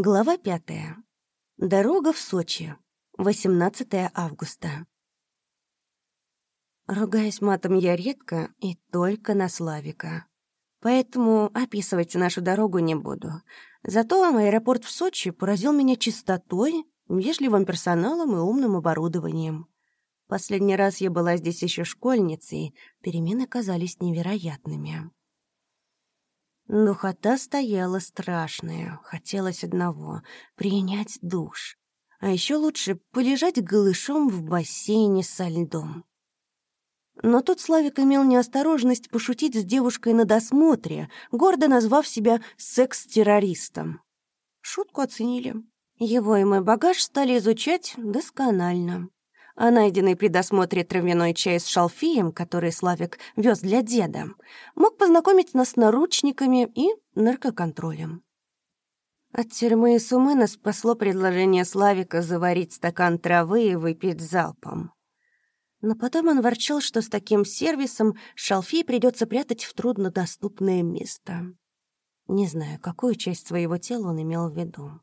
Глава пятая. Дорога в Сочи. 18 августа. Ругаюсь матом я редко и только на Славика. Поэтому описывать нашу дорогу не буду. Зато аэропорт в Сочи поразил меня чистотой, вежливым персоналом и умным оборудованием. Последний раз я была здесь еще школьницей, перемены казались невероятными. Духота стояла страшная. Хотелось одного — принять душ. А еще лучше полежать голышом в бассейне со льдом. Но тут Славик имел неосторожность пошутить с девушкой на досмотре, гордо назвав себя секс-террористом. Шутку оценили. Его и мой багаж стали изучать досконально а найденный при досмотре травяной чай с шалфеем, который Славик вез для деда, мог познакомить нас с наручниками и наркоконтролем. От тюрьмы и сумы нас спасло предложение Славика заварить стакан травы и выпить залпом. Но потом он ворчал, что с таким сервисом шалфей придется прятать в труднодоступное место. Не знаю, какую часть своего тела он имел в виду.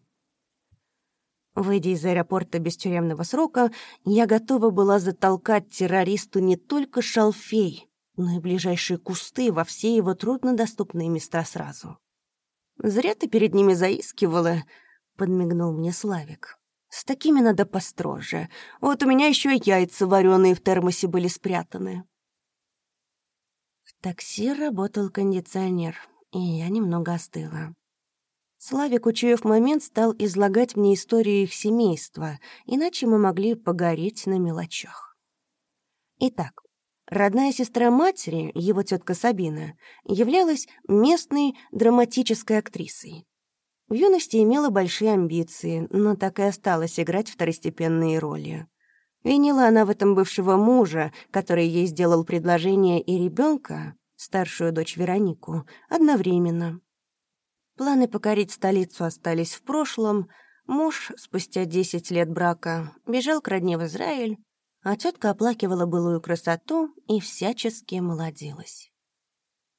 Выйдя из аэропорта без тюремного срока, я готова была затолкать террористу не только шалфей, но и ближайшие кусты во все его труднодоступные места сразу. «Зря ты перед ними заискивала», — подмигнул мне Славик. «С такими надо построже. Вот у меня еще и яйца вареные в термосе были спрятаны». В такси работал кондиционер, и я немного остыла. Славик, учуяв момент, стал излагать мне историю их семейства, иначе мы могли погореть на мелочах. Итак, родная сестра матери, его тетка Сабина, являлась местной драматической актрисой. В юности имела большие амбиции, но так и осталась играть второстепенные роли. Винила она в этом бывшего мужа, который ей сделал предложение и ребенка, старшую дочь Веронику, одновременно. Планы покорить столицу остались в прошлом. Муж, спустя 10 лет брака, бежал к родне в Израиль, а тетка оплакивала былую красоту и всячески молодилась.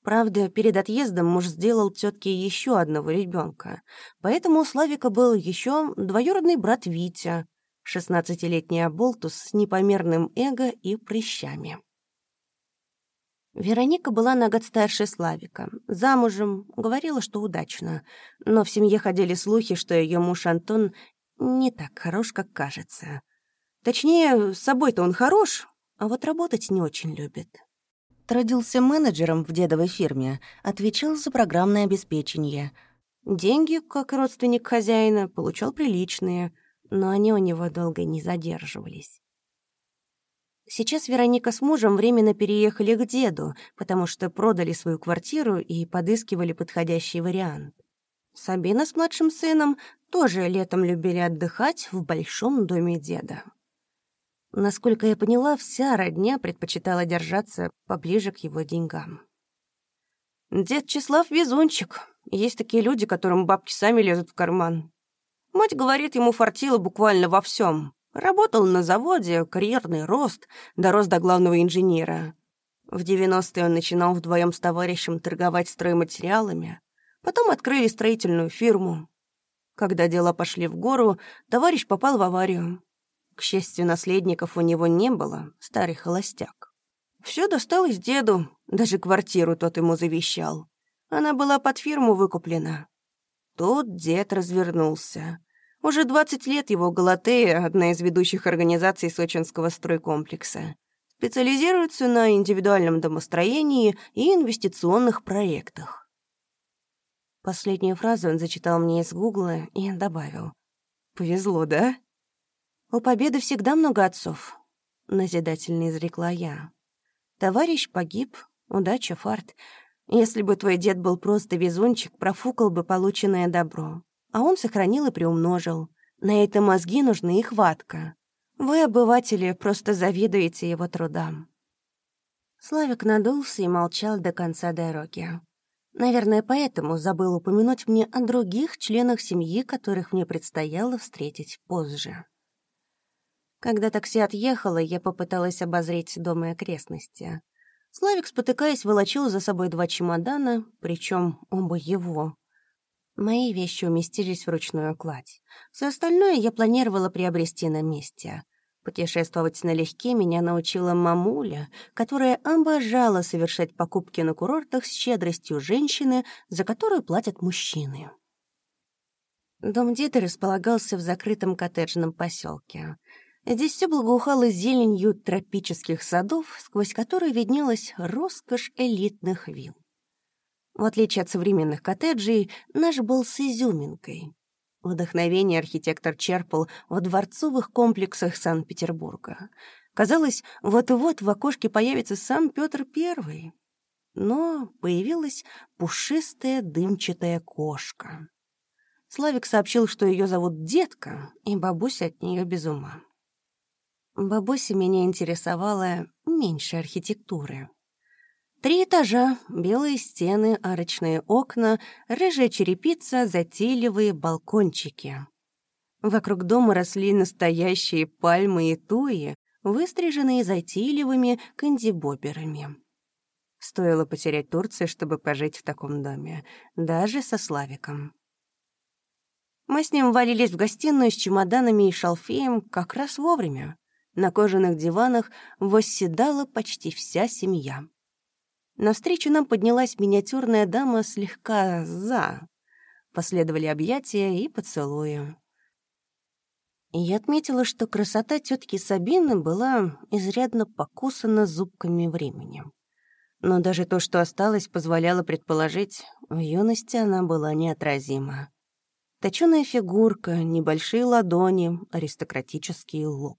Правда, перед отъездом муж сделал тетке еще одного ребенка, поэтому у Славика был еще двоюродный брат Витя, 16-летний оболтус с непомерным эго и прыщами. Вероника была на год старше Славика. Замужем, говорила, что удачно. Но в семье ходили слухи, что ее муж Антон не так хорош, как кажется. Точнее, с собой-то он хорош, а вот работать не очень любит. Трудился менеджером в дедовой фирме, отвечал за программное обеспечение. Деньги, как родственник хозяина, получал приличные, но они у него долго не задерживались. Сейчас Вероника с мужем временно переехали к деду, потому что продали свою квартиру и подыскивали подходящий вариант. Сабина с младшим сыном тоже летом любили отдыхать в большом доме деда. Насколько я поняла, вся родня предпочитала держаться поближе к его деньгам. Дед Числав — везунчик. Есть такие люди, которым бабки сами лезут в карман. Мать говорит, ему фартило буквально во всем. Работал на заводе, карьерный рост, дорос до главного инженера. В 90-е он начинал вдвоем с товарищем торговать стройматериалами. Потом открыли строительную фирму. Когда дела пошли в гору, товарищ попал в аварию. К счастью, наследников у него не было, старый холостяк. Все досталось деду, даже квартиру тот ему завещал. Она была под фирму выкуплена. Тут дед развернулся. Уже 20 лет его «Галатея» — одна из ведущих организаций сочинского стройкомплекса. Специализируется на индивидуальном домостроении и инвестиционных проектах. Последнюю фразу он зачитал мне из гугла и добавил. «Повезло, да?» «У победы всегда много отцов», — назидательно изрекла я. «Товарищ погиб, удача, фарт. Если бы твой дед был просто везунчик, профукал бы полученное добро а он сохранил и приумножил. На это мозги нужны и хватка. Вы, обыватели, просто завидуете его трудам». Славик надулся и молчал до конца дороги. Наверное, поэтому забыл упомянуть мне о других членах семьи, которых мне предстояло встретить позже. Когда такси отъехало, я попыталась обозреть дом и окрестности. Славик, спотыкаясь, волочил за собой два чемодана, причем оба его. Мои вещи уместились в ручную кладь. Все остальное я планировала приобрести на месте. Путешествовать налегке меня научила мамуля, которая обожала совершать покупки на курортах с щедростью женщины, за которую платят мужчины. Дом деда располагался в закрытом коттеджном поселке. Здесь все благоухало зеленью тропических садов, сквозь которые виднелась роскошь элитных вилл. В отличие от современных коттеджей, наш был с изюминкой. Вдохновение архитектор черпал в дворцовых комплексах Санкт-Петербурга. Казалось, вот-вот в окошке появится сам Петр Первый. Но появилась пушистая дымчатая кошка. Славик сообщил, что ее зовут Детка, и бабуся от нее без ума. Бабуся меня интересовала меньше архитектуры. Три этажа, белые стены, арочные окна, рыжая черепица, затейливые балкончики. Вокруг дома росли настоящие пальмы и туи, выстриженные затейливыми кандибоберами. Стоило потерять Турцию, чтобы пожить в таком доме, даже со Славиком. Мы с ним валились в гостиную с чемоданами и шалфеем как раз вовремя. На кожаных диванах восседала почти вся семья. Навстречу нам поднялась миниатюрная дама слегка «за». Последовали объятия и поцелуи. Я отметила, что красота тетки Сабины была изрядно покусана зубками времени. Но даже то, что осталось, позволяло предположить, в юности она была неотразима. Точёная фигурка, небольшие ладони, аристократический лоб.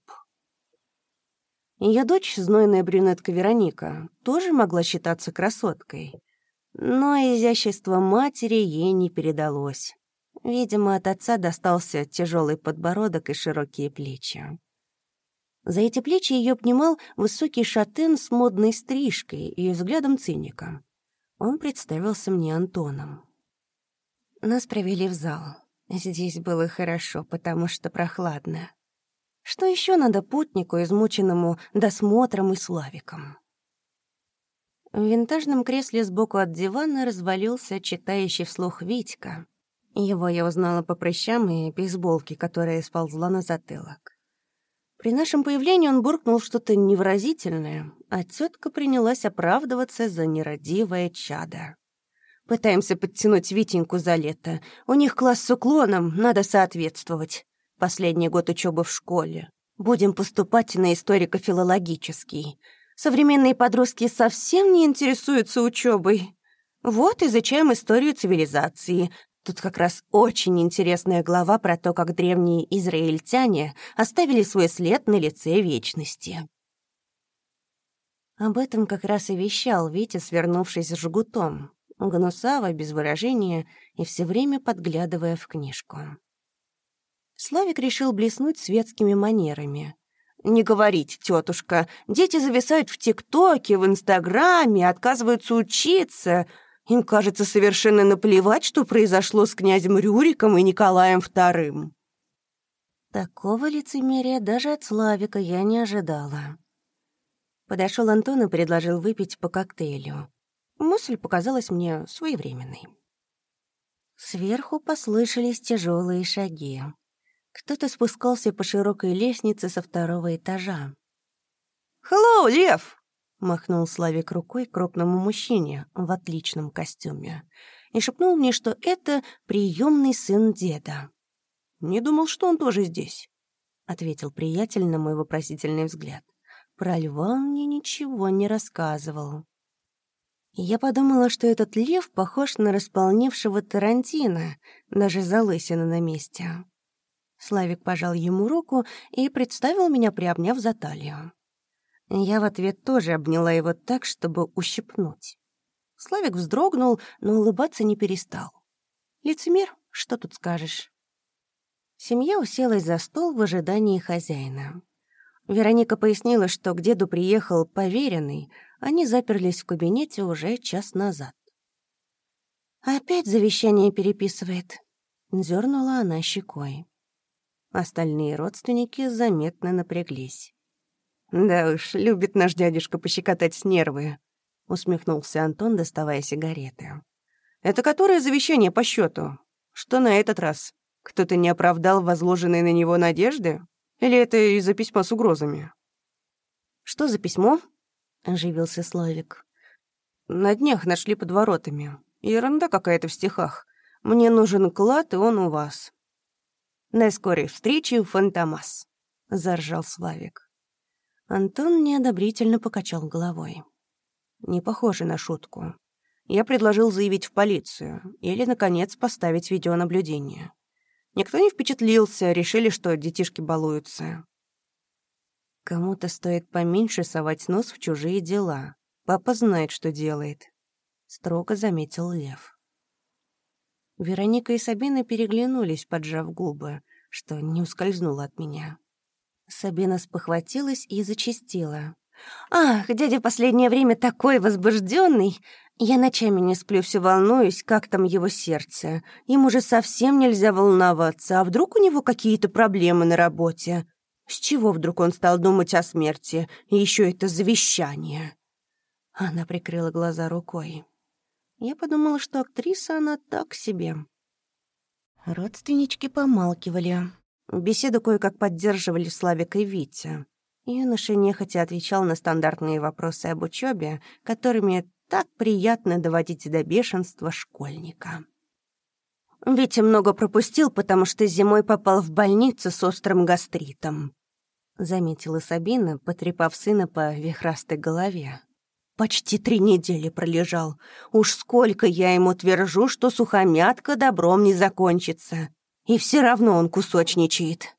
Ее дочь, знойная брюнетка Вероника, тоже могла считаться красоткой. Но изящество матери ей не передалось. Видимо, от отца достался тяжелый подбородок и широкие плечи. За эти плечи ее обнимал высокий шатен с модной стрижкой и взглядом циника. Он представился мне Антоном. Нас провели в зал. Здесь было хорошо, потому что прохладно. Что еще надо путнику, измученному досмотром и славиком? В винтажном кресле сбоку от дивана развалился читающий вслух Витька. Его я узнала по прыщам и бейсболке, которая сползла на затылок. При нашем появлении он буркнул что-то невыразительное, а тетка принялась оправдываться за нерадивое чадо. Пытаемся подтянуть Витеньку за лето. У них класс с уклоном, надо соответствовать. Последний год учебы в школе. Будем поступать на историко-филологический. Современные подростки совсем не интересуются учебой. Вот изучаем историю цивилизации. Тут как раз очень интересная глава про то, как древние израильтяне оставили свой след на лице вечности. Об этом как раз и вещал Витя, свернувшись с жгутом гнусаво, без выражения и все время подглядывая в книжку. Славик решил блеснуть светскими манерами. «Не говорите, тетушка, дети зависают в ТикТоке, в Инстаграме, отказываются учиться. Им кажется совершенно наплевать, что произошло с князем Рюриком и Николаем II». Такого лицемерия даже от Славика я не ожидала. Подошел Антон и предложил выпить по коктейлю. Мысль показалась мне своевременной. Сверху послышались тяжелые шаги. Кто-то спускался по широкой лестнице со второго этажа. «Хеллоу, Лев!» — махнул Славик рукой крупному мужчине в отличном костюме и шепнул мне, что это приемный сын деда. «Не думал, что он тоже здесь», — ответил приятель на мой вопросительный взгляд. Про льва он мне ничего не рассказывал. Я подумала, что этот лев похож на располневшего Тарантино, даже залысина на месте. Славик пожал ему руку и представил меня, приобняв за талию. Я в ответ тоже обняла его так, чтобы ущипнуть. Славик вздрогнул, но улыбаться не перестал. «Лицемер, что тут скажешь?» Семья уселась за стол в ожидании хозяина. Вероника пояснила, что к деду приехал поверенный, они заперлись в кабинете уже час назад. «Опять завещание переписывает», — дернула она щекой. Остальные родственники заметно напряглись. «Да уж, любит наш дядюшка пощекотать нервы», — усмехнулся Антон, доставая сигареты. «Это которое завещание по счету? Что на этот раз? Кто-то не оправдал возложенные на него надежды? Или это из-за письма с угрозами?» «Что за письмо?» — оживился Славик. «На днях нашли под воротами. Ерунда какая-то в стихах. Мне нужен клад, и он у вас». «На скорой встрече, Фантомас», — заржал Славик. Антон неодобрительно покачал головой. «Не похоже на шутку. Я предложил заявить в полицию или, наконец, поставить видеонаблюдение. Никто не впечатлился, решили, что детишки балуются. Кому-то стоит поменьше совать нос в чужие дела. Папа знает, что делает. Строго заметил Лев. Вероника и Сабина переглянулись, поджав губы, что не ускользнуло от меня. Сабина спохватилась и зачастила. «Ах, дядя в последнее время такой возбужденный! Я ночами не сплю, все волнуюсь, как там его сердце. Ему же совсем нельзя волноваться, а вдруг у него какие-то проблемы на работе? С чего вдруг он стал думать о смерти? И еще это завещание. Она прикрыла глаза рукой. Я подумала, что актриса она так себе. Родственнички помалкивали. Беседу кое-как поддерживали Славик и Витя. Юноша нехотя отвечал на стандартные вопросы об учебе, которыми так приятно доводить до бешенства школьника. Витя много пропустил, потому что зимой попал в больницу с острым гастритом. Заметила Сабина, потрепав сына по вихрастой голове. Почти три недели пролежал. Уж сколько я ему твержу, что сухомятка добром не закончится. И все равно он кусочничает.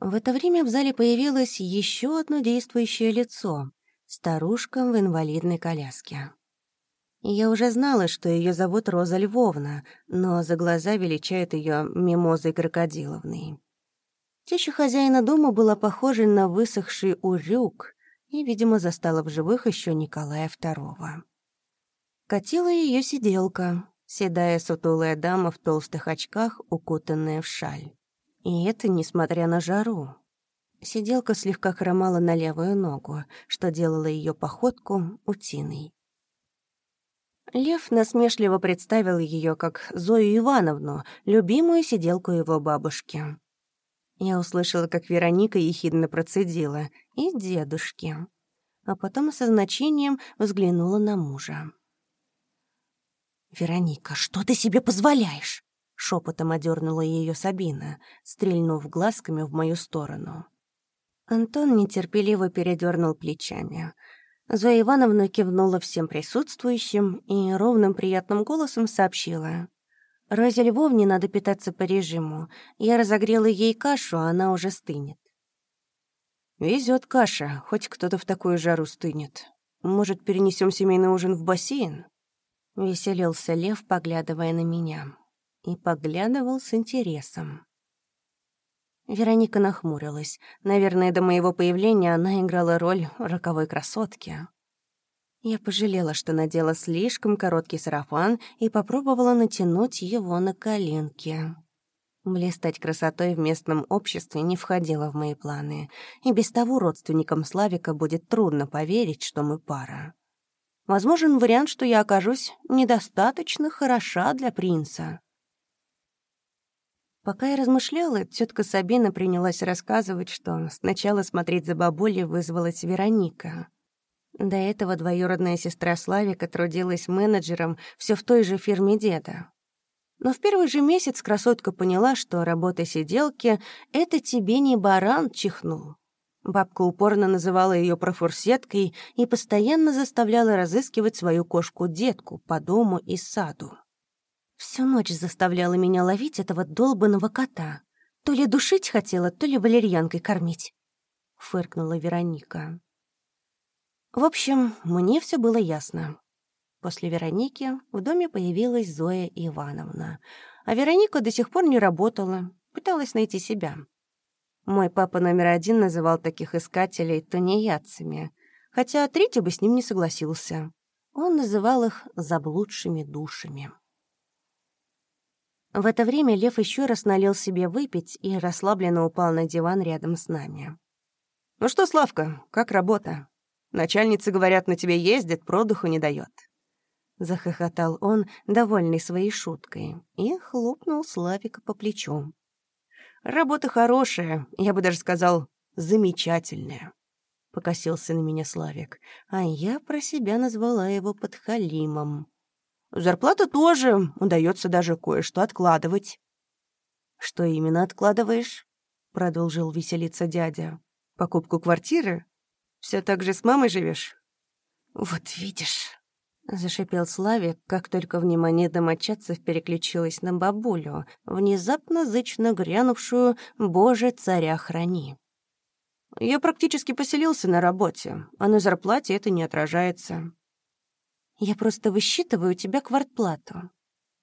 В это время в зале появилось еще одно действующее лицо старушка в инвалидной коляске. Я уже знала, что ее зовут Роза Львовна, но за глаза величают ее Мимозой Крокодиловной. Теща хозяина дома была похожа на высохший урюк и, видимо, застала в живых еще Николая II. Катила ее сиделка, седая сутулая дама в толстых очках, укутанная в шаль. И это несмотря на жару. Сиделка слегка хромала на левую ногу, что делало ее походку утиной. Лев насмешливо представил ее как Зою Ивановну, любимую сиделку его бабушки. Я услышала, как Вероника ехидно процедила «и дедушки», а потом со значением взглянула на мужа. «Вероника, что ты себе позволяешь?» — шепотом одернула ее Сабина, стрельнув глазками в мою сторону. Антон нетерпеливо передернул плечами. Зоя Ивановна кивнула всем присутствующим и ровным приятным голосом сообщила. «Розе Львовне надо питаться по режиму. Я разогрела ей кашу, а она уже стынет». Везет каша, хоть кто-то в такую жару стынет. Может, перенесем семейный ужин в бассейн?» Веселился Лев, поглядывая на меня. И поглядывал с интересом. Вероника нахмурилась. Наверное, до моего появления она играла роль роковой красотки. Я пожалела, что надела слишком короткий сарафан и попробовала натянуть его на коленки. Блистать красотой в местном обществе не входило в мои планы, и без того родственникам Славика будет трудно поверить, что мы пара. Возможен вариант, что я окажусь недостаточно хороша для принца. Пока я размышляла, тетка Сабина принялась рассказывать, что сначала смотреть за бабулей вызвалась Вероника. До этого двоюродная сестра Славика трудилась менеджером все в той же фирме деда. Но в первый же месяц красотка поняла, что работа сиделки — это тебе не баран чихнул. Бабка упорно называла ее профурсеткой и постоянно заставляла разыскивать свою кошку-детку по дому и саду. Всю ночь заставляла меня ловить этого долбанного кота. То ли душить хотела, то ли валерьянкой кормить. Фыркнула Вероника. В общем, мне все было ясно. После Вероники в доме появилась Зоя Ивановна. А Вероника до сих пор не работала, пыталась найти себя. Мой папа номер один называл таких искателей тунеядцами, хотя третий бы с ним не согласился. Он называл их заблудшими душами. В это время Лев еще раз налил себе выпить и расслабленно упал на диван рядом с нами. «Ну что, Славка, как работа? Начальницы, говорят, на тебе ездит, продуху не дает. — захохотал он, довольный своей шуткой, и хлопнул Славика по плечу. «Работа хорошая, я бы даже сказал, замечательная», — покосился на меня Славик, а я про себя назвала его подхалимом. «Зарплата тоже, удается даже кое-что откладывать». «Что именно откладываешь?» — продолжил веселиться дядя. «Покупку квартиры? Все так же с мамой живешь?» «Вот видишь», Зашипел Славик, как только внимание домочадцев переключилось на бабулю, внезапно зычно грянувшую «Боже, царя храни». «Я практически поселился на работе, а на зарплате это не отражается». «Я просто высчитываю тебя квартплату».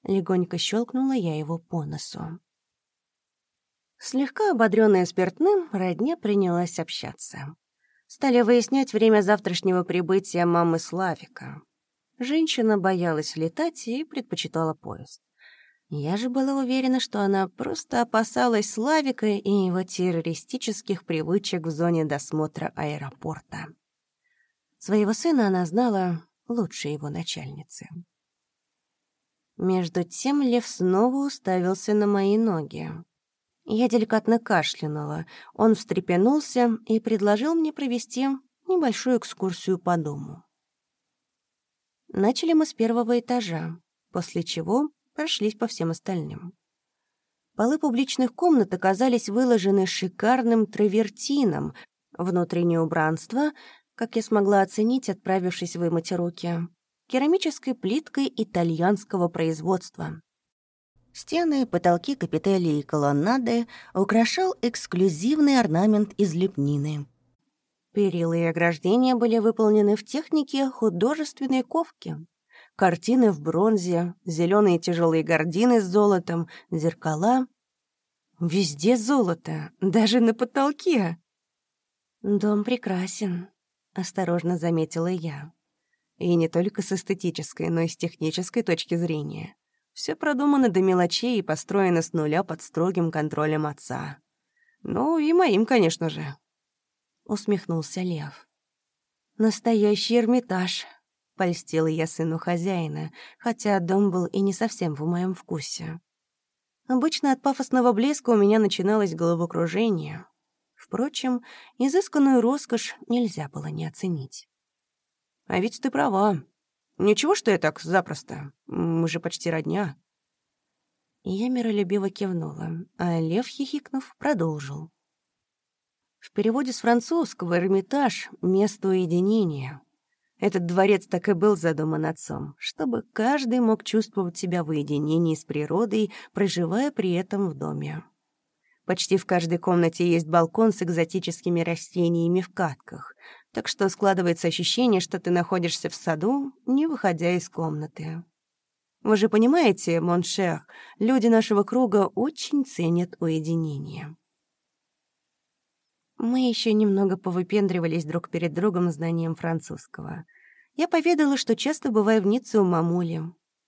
Легонько щелкнула я его по носу. Слегка ободрённая спиртным, родня принялась общаться. Стали выяснять время завтрашнего прибытия мамы Славика. Женщина боялась летать и предпочитала поезд. Я же была уверена, что она просто опасалась Славика и его террористических привычек в зоне досмотра аэропорта. Своего сына она знала лучше его начальницы. Между тем Лев снова уставился на мои ноги. Я деликатно кашлянула. Он встрепенулся и предложил мне провести небольшую экскурсию по дому. Начали мы с первого этажа, после чего прошлись по всем остальным. Полы публичных комнат оказались выложены шикарным травертином, внутреннее убранство, как я смогла оценить, отправившись вымыть руки, керамической плиткой итальянского производства. Стены, потолки, капители и колоннады украшал эксклюзивный орнамент из лепнины — Перила и ограждения были выполнены в технике художественной ковки. Картины в бронзе, зеленые тяжелые гардины с золотом, зеркала. Везде золото, даже на потолке. «Дом прекрасен», — осторожно заметила я. И не только с эстетической, но и с технической точки зрения. Все продумано до мелочей и построено с нуля под строгим контролем отца. Ну, и моим, конечно же. — усмехнулся Лев. «Настоящий Эрмитаж», — польстила я сыну хозяина, хотя дом был и не совсем в моем вкусе. Обычно от пафосного блеска у меня начиналось головокружение. Впрочем, изысканную роскошь нельзя было не оценить. «А ведь ты права. Ничего, что я так запросто. Мы же почти родня». Я миролюбиво кивнула, а Лев, хихикнув, продолжил. В переводе с французского «Эрмитаж» — место уединения. Этот дворец так и был задуман отцом, чтобы каждый мог чувствовать себя в уединении с природой, проживая при этом в доме. Почти в каждой комнате есть балкон с экзотическими растениями в катках, так что складывается ощущение, что ты находишься в саду, не выходя из комнаты. Вы же понимаете, mon cher, люди нашего круга очень ценят уединение. Мы еще немного повыпендривались друг перед другом знанием французского. Я поведала, что часто бываю в Ницце у мамули.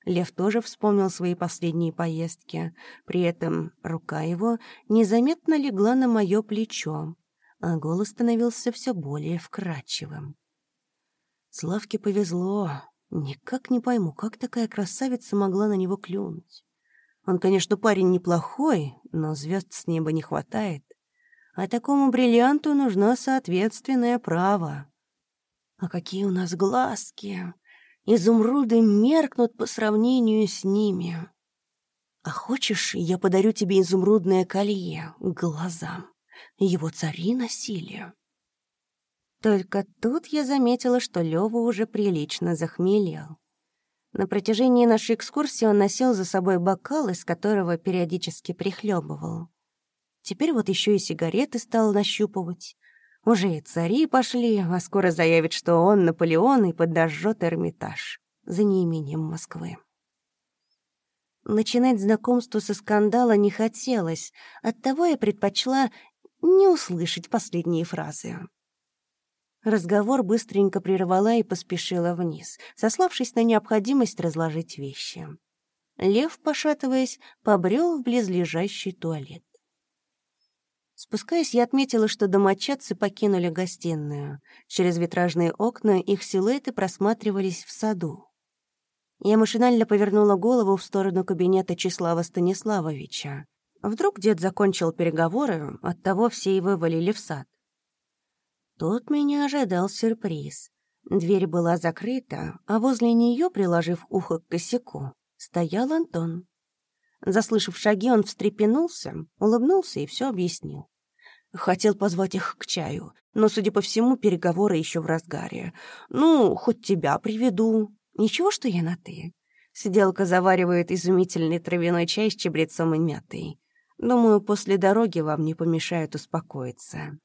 Лев тоже вспомнил свои последние поездки. При этом рука его незаметно легла на мое плечо, а голос становился все более вкрадчивым. Славке повезло. Никак не пойму, как такая красавица могла на него клюнуть. Он, конечно, парень неплохой, но звезд с неба не хватает а такому бриллианту нужно соответственное право. А какие у нас глазки! Изумруды меркнут по сравнению с ними. А хочешь, я подарю тебе изумрудное колье глазам? Его цари носили. Только тут я заметила, что Лёва уже прилично захмелел. На протяжении нашей экскурсии он носил за собой бокал, из которого периодически прихлебывал. Теперь вот еще и сигареты стал нащупывать. Уже и цари пошли, а скоро заявит, что он Наполеон и подожжет Эрмитаж за неимением Москвы. Начинать знакомство со скандала не хотелось, оттого я предпочла не услышать последние фразы. Разговор быстренько прервала и поспешила вниз, сославшись на необходимость разложить вещи. Лев, пошатываясь, побрел в близлежащий туалет. Спускаясь, я отметила, что домочадцы покинули гостиную. Через витражные окна их силуэты просматривались в саду. Я машинально повернула голову в сторону кабинета Числава Станиславовича. Вдруг дед закончил переговоры, оттого все и вывалили в сад. Тут меня ожидал сюрприз. Дверь была закрыта, а возле нее, приложив ухо к косяку, стоял Антон. Заслышав шаги, он встрепенулся, улыбнулся и все объяснил. Хотел позвать их к чаю, но, судя по всему, переговоры еще в разгаре. «Ну, хоть тебя приведу. Ничего, что я на «ты». Сиделка заваривает изумительный травяной чай с чабрецом и мятой. Думаю, после дороги вам не помешает успокоиться.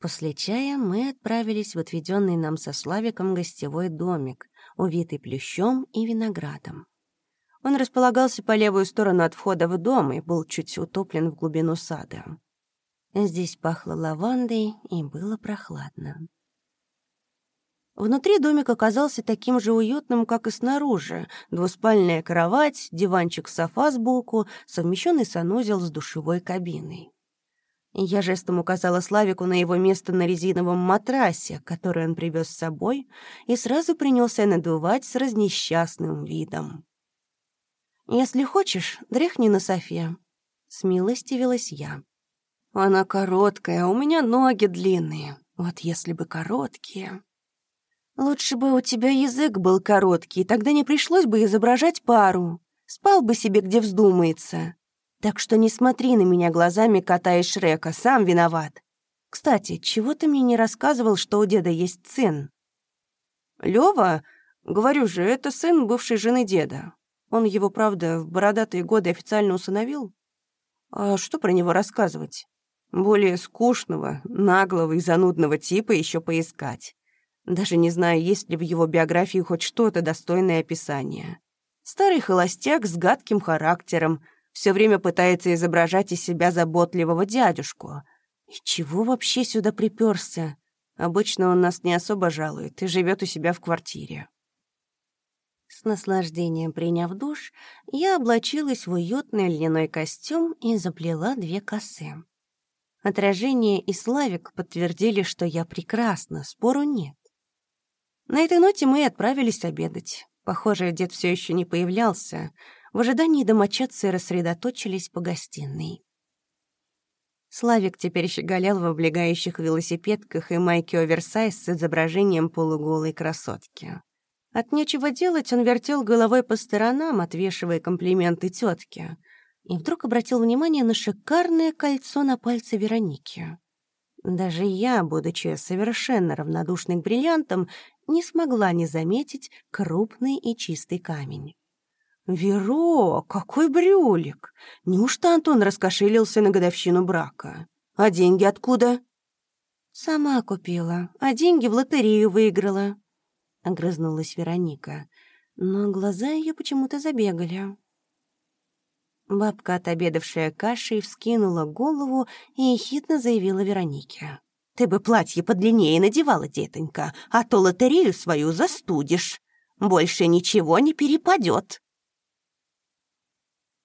После чая мы отправились в отведенный нам со Славиком гостевой домик, увитый плющом и виноградом. Он располагался по левую сторону от входа в дом и был чуть утоплен в глубину сада. Здесь пахло лавандой и было прохладно. Внутри домик оказался таким же уютным, как и снаружи. Двуспальная кровать, диванчик-софа сбоку, совмещенный санузел с душевой кабиной. Я жестом указала Славику на его место на резиновом матрасе, который он привез с собой, и сразу принялся надувать с разнесчастным видом. «Если хочешь, дряхни на софе», — смилостивилась я. «Она короткая, а у меня ноги длинные. Вот если бы короткие...» «Лучше бы у тебя язык был короткий, тогда не пришлось бы изображать пару. Спал бы себе, где вздумается. Так что не смотри на меня глазами кота и Шрека, сам виноват. Кстати, чего ты мне не рассказывал, что у деда есть сын?» «Лёва, говорю же, это сын бывшей жены деда. Он его, правда, в бородатые годы официально усыновил. А что про него рассказывать? Более скучного, наглого и занудного типа еще поискать. Даже не знаю, есть ли в его биографии хоть что-то достойное описания. Старый холостяк с гадким характером, все время пытается изображать из себя заботливого дядюшку. И чего вообще сюда приперся? Обычно он нас не особо жалует и живет у себя в квартире. С наслаждением приняв душ, я облачилась в уютный льняной костюм и заплела две косы. Отражение и Славик подтвердили, что я прекрасна, спору нет. На этой ноте мы и отправились обедать. Похоже, дед все еще не появлялся. В ожидании домочадцы рассредоточились по гостиной. Славик теперь щеголял в облегающих велосипедках и майке оверсайз с изображением полуголой красотки. От нечего делать он вертел головой по сторонам, отвешивая комплименты тетке, и вдруг обратил внимание на шикарное кольцо на пальце Вероники. Даже я, будучи совершенно равнодушной к бриллиантам, не смогла не заметить крупный и чистый камень. «Веро, какой брюлик! Неужто Антон раскошелился на годовщину брака? А деньги откуда?» «Сама купила, а деньги в лотерею выиграла», — огрызнулась Вероника. Но глаза ее почему-то забегали. Бабка, отобедавшая кашей, вскинула голову и ехидно заявила Веронике. «Ты бы платье подлиннее надевала, детонька, а то лотерею свою застудишь. Больше ничего не перепадет».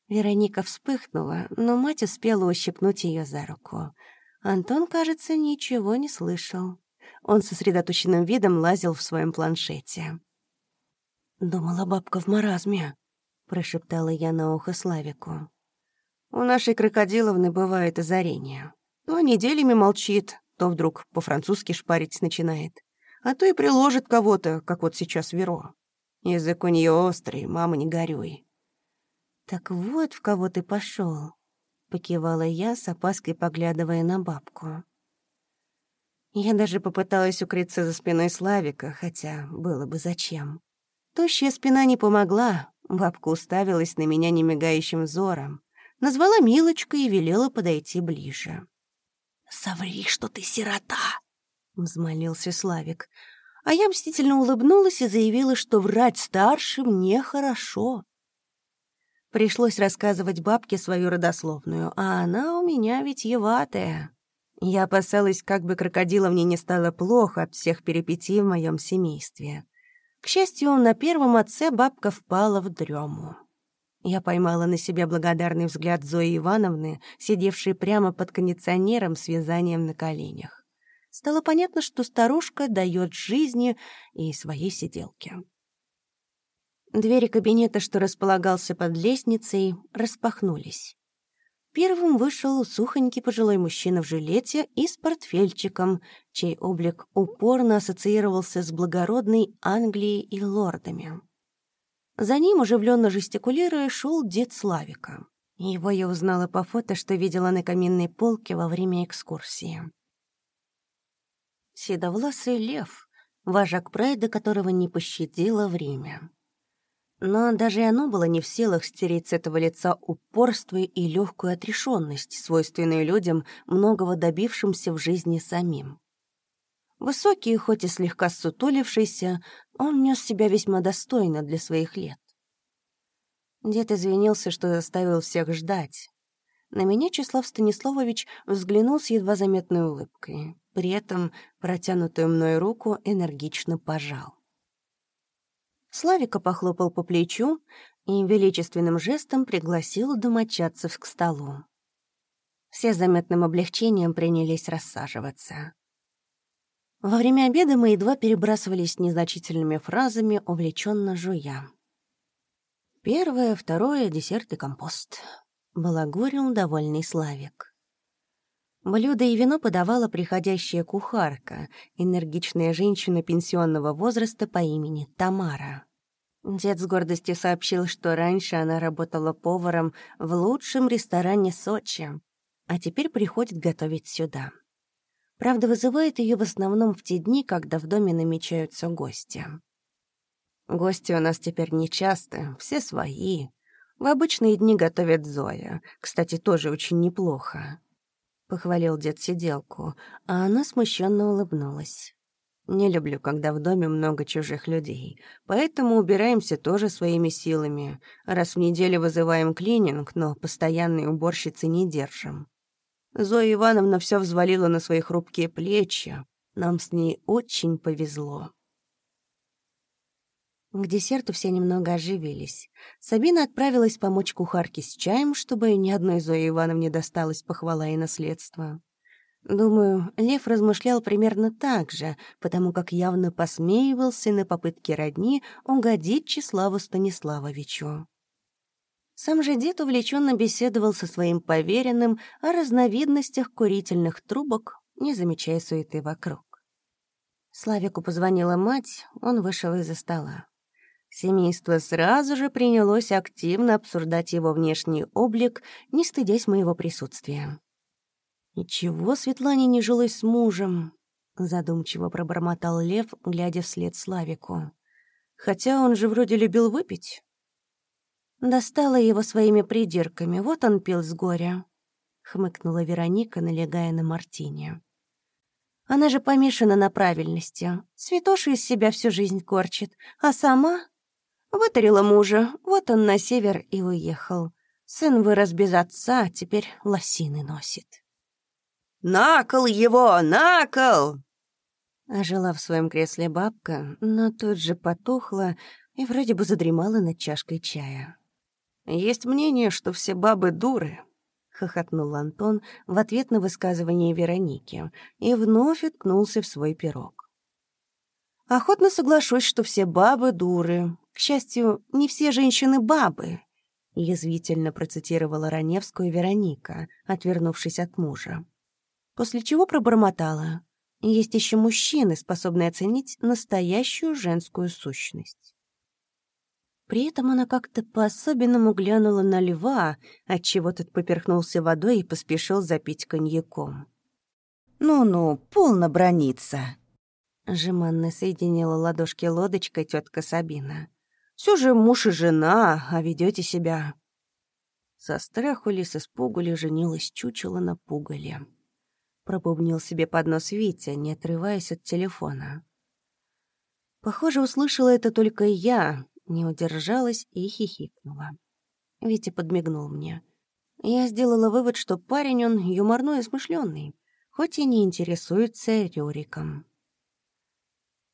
Вероника вспыхнула, но мать успела ущипнуть ее за руку. Антон, кажется, ничего не слышал. Он сосредоточенным видом лазил в своем планшете. «Думала бабка в маразме», прошептала я на ухо Славику. «У нашей крокодиловны бывает озарение. То неделями молчит, то вдруг по-французски шпарить начинает. А то и приложит кого-то, как вот сейчас Веро. Язык у нее острый, мама, не горюй». «Так вот в кого ты пошел, покивала я, с опаской поглядывая на бабку. Я даже попыталась укрыться за спиной Славика, хотя было бы зачем. Тощая спина не помогла, Бабка уставилась на меня немигающим взором, назвала Милочкой и велела подойти ближе. «Соври, что ты сирота!» — взмолился Славик. А я мстительно улыбнулась и заявила, что врать старшим нехорошо. Пришлось рассказывать бабке свою родословную, а она у меня ведь еватая. Я опасалась, как бы крокодиловне не стало плохо от всех перипетий в моем семействе. К счастью, на первом отце бабка впала в дрему. Я поймала на себе благодарный взгляд Зои Ивановны, сидевшей прямо под кондиционером с вязанием на коленях. стало понятно, что старушка дает жизни и своей сиделке. Двери кабинета, что располагался под лестницей, распахнулись. Первым вышел сухонький пожилой мужчина в жилете и с портфельчиком, чей облик упорно ассоциировался с благородной Англией и лордами. За ним, оживленно жестикулируя, шел дед Славика. Его я узнала по фото, что видела на каминной полке во время экскурсии. Седовласый лев, вожак прайда которого не пощадило время. Но даже оно было не в силах стереть с этого лица упорство и легкую отрешенность, свойственную людям, многого добившимся в жизни самим. Высокий, хоть и слегка сутулившийся, он нес себя весьма достойно для своих лет. Дед извинился, что заставил всех ждать. На меня Числав Станиславович взглянул с едва заметной улыбкой. При этом протянутую мной руку энергично пожал. Славика похлопал по плечу и величественным жестом пригласил домочадцев к столу. Все заметным облегчением принялись рассаживаться. Во время обеда мы едва перебрасывались незначительными фразами, увлеченно жуя. Первое, второе, десерт и компост. Балагурил довольный Славик. Блюдо и вино подавала приходящая кухарка, энергичная женщина пенсионного возраста по имени Тамара. Дед с гордостью сообщил, что раньше она работала поваром в лучшем ресторане Сочи, а теперь приходит готовить сюда. Правда, вызывает ее в основном в те дни, когда в доме намечаются гости. Гости у нас теперь нечасто, все свои. В обычные дни готовят Зоя, кстати, тоже очень неплохо. — похвалил дед сиделку, а она смущенно улыбнулась. «Не люблю, когда в доме много чужих людей, поэтому убираемся тоже своими силами. Раз в неделю вызываем клининг, но постоянной уборщицы не держим. Зоя Ивановна все взвалила на свои хрупкие плечи. Нам с ней очень повезло». К десерту все немного оживились. Сабина отправилась помочь кухарке с чаем, чтобы ни одной Зое Ивановне досталась похвала и наследство. Думаю, Лев размышлял примерно так же, потому как явно посмеивался на попытке родни угодить Числаву Станиславовичу. Сам же дед увлеченно беседовал со своим поверенным о разновидностях курительных трубок, не замечая суеты вокруг. Славику позвонила мать, он вышел из-за стола. Семейство сразу же принялось активно обсуждать его внешний облик, не стыдясь моего присутствия. «Ничего Светлане не жилось с мужем», — задумчиво пробормотал Лев, глядя вслед Славику. «Хотя он же вроде любил выпить». Достала его своими придирками, вот он пил с горя, — хмыкнула Вероника, налегая на мартине. Она же помешана на правильности. Святоша из себя всю жизнь корчит, а сама Вытарила мужа, вот он на север и уехал. Сын вырос без отца, теперь лосины носит. «На кол его! На кол!» Ожила в своем кресле бабка, но тут же потухла и вроде бы задремала над чашкой чая. «Есть мнение, что все бабы дуры», — хохотнул Антон в ответ на высказывание Вероники и вновь уткнулся в свой пирог. «Охотно соглашусь, что все бабы дуры, к счастью, не все женщины бабы, язвительно процитировала Раневскую Вероника, отвернувшись от мужа. После чего пробормотала. Есть еще мужчины, способные оценить настоящую женскую сущность. При этом она как-то по-особенному глянула на льва, отчего тот поперхнулся водой и поспешил запить коньяком. «Ну-ну, полно брониться!» Жеманно соединила ладошки лодочкой тетка Сабина. Все же муж и жена, а ведете себя...» Со страху ли, с испугу ли женилась чучело на пугале. Пробубнил себе под нос Витя, не отрываясь от телефона. Похоже, услышала это только я, не удержалась и хихикнула. Витя подмигнул мне. Я сделала вывод, что парень он юморной и смышленый, хоть и не интересуется Рюриком.